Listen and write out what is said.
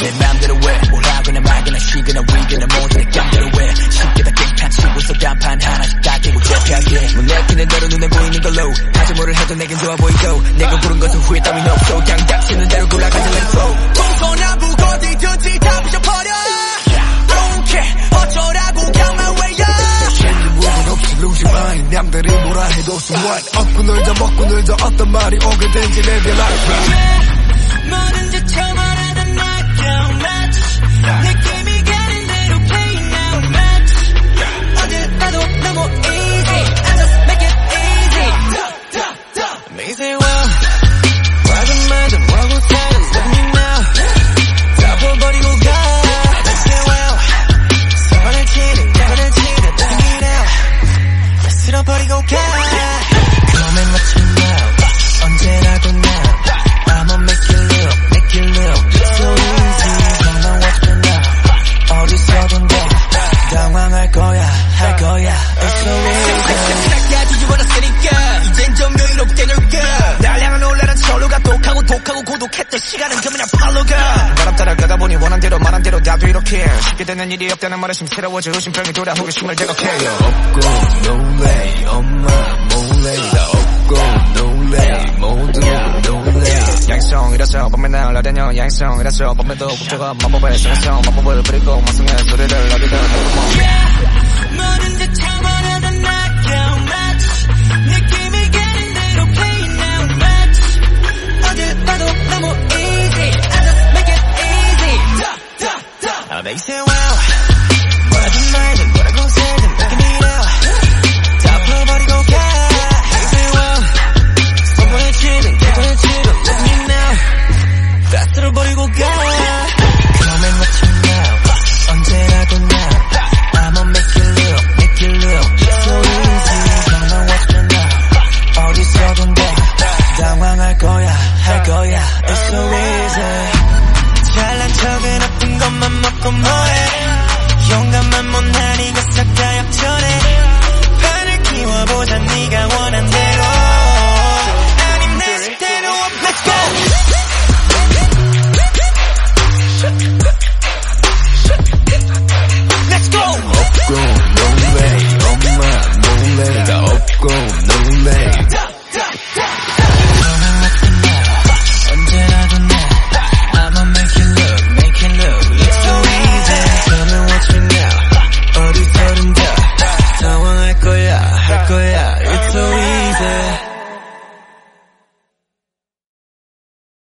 내 맘대로 왜 뭐라거나 말거나 쉬거나 위거나 모두 내 깜대로 왜 쉽게 다 깽판 치고서 간판 하나씩 다 깨고 재피하게. 뭐 내키는 대로 눈에 보이는 걸로. 하지 뭐를 해도 내겐 좋아 보이고. 내가 부른 것은 후회 따윈 없어 그냥 닥치는 대로 골라가자 let's go 동서남북 어디든지 다 부셔버려. Don't care. 어쩌라고 없이 lose your mind 남들이 뭐라 해도 so what. 얻고 놀자 먹고 놀자 어떤 말이 오게든지 live your life 뭐 okay. 고독했던 시간은 그냥 팔로가. 바람 따라 가다 보니 원한 대로 말한 대로 나도 이렇게. 쉽게 되는 일이 없다는 말에 심스러워져 의심병이 돌아 호기심을 제거해요 없고 놀래 엄마 몰래. 다 없고 놀래 모두 놀래 양성이라서 밤에 날아다녀 양성이라서 밤에도 국제가 마법의 성성 마법을 부리고 마성의 소리를 어디든. 뭐든 Don't got my